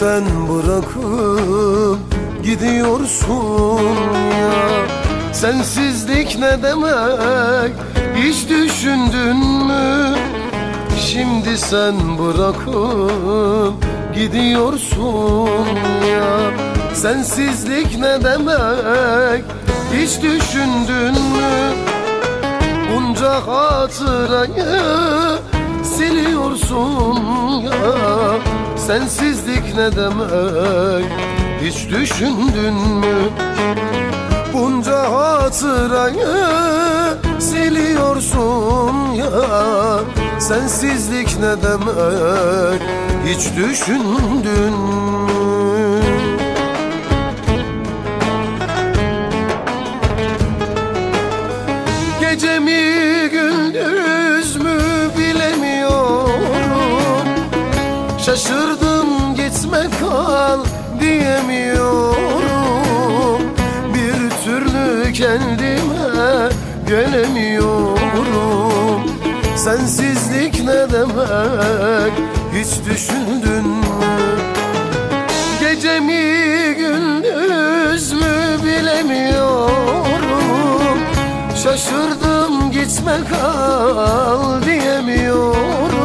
sen bırakıp gidiyorsun ya Sensizlik ne demek hiç düşündün mü? Şimdi sen bırakıp gidiyorsun ya Sensizlik ne demek hiç düşündün mü? Bunca hatırayı Sensizlik ne demek hiç düşündün mü? Bunca hatırayı siliyorsun ya Sensizlik ne demek hiç düşündün mü? Şaşırdım gitme kal diyemiyorum. Bir türlü kendime gelemiyorum Sensizlik ne demek? Hiç düşündün mü? Gece mi gündüz mü bilemiyorum. Şaşırdım gitme kal diyemiyorum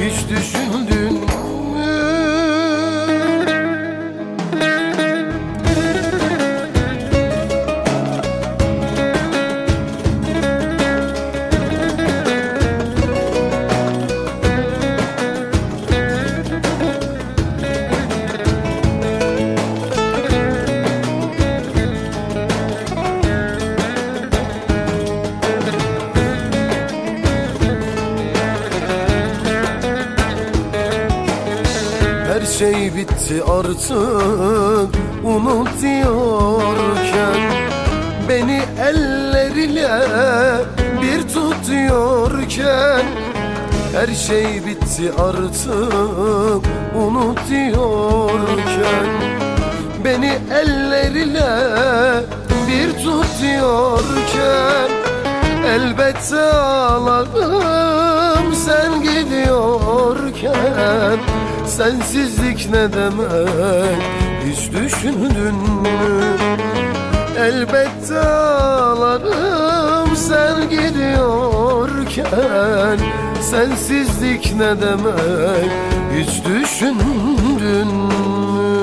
hiç düşündün Her şey bitti artık unut diyorken Beni elleriyle bir tutuyorken. Her şey bitti artık unut diyorken Beni elleriyle bir tutuyorken. Elbette ağlarım sen gidiyorken Sensizlik ne demek hiç düşündün mü? Elbette ağlarım sen gidiyorken Sensizlik ne demek hiç düşündün mü?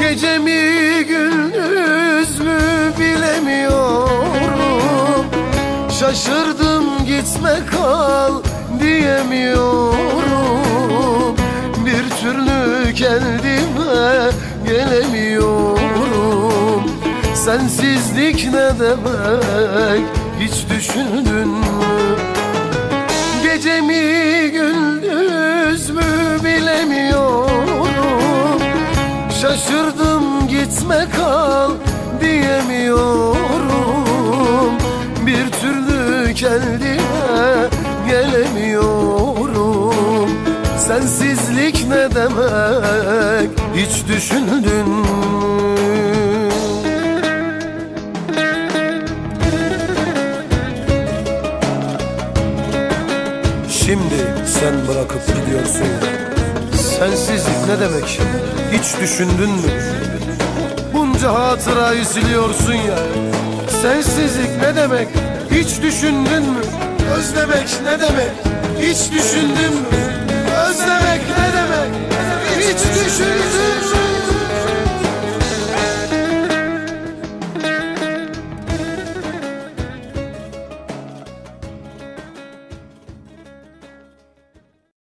Gece Şaşırdım gitme kal diyemiyorum. Bir türlü kendime gelemiyorum. Sensizlik ne demek hiç düşündün mü? Gece mi gündüz mü bilemiyorum. Şaşırdım gitme kal diyemiyorum. Bir türlü kendime gelemiyorum. Sensizlik ne demek? Hiç düşündün mü? Şimdi sen bırakıp gidiyorsun. Sensizlik ne demek hiç düşündün mü? Bunca hatırayı siliyorsun ya. Sensizlik ne demek hiç düşündün mü? Özlemek ne demek hiç düşündün mü? Özlemek ne demek hiç düşündün mü?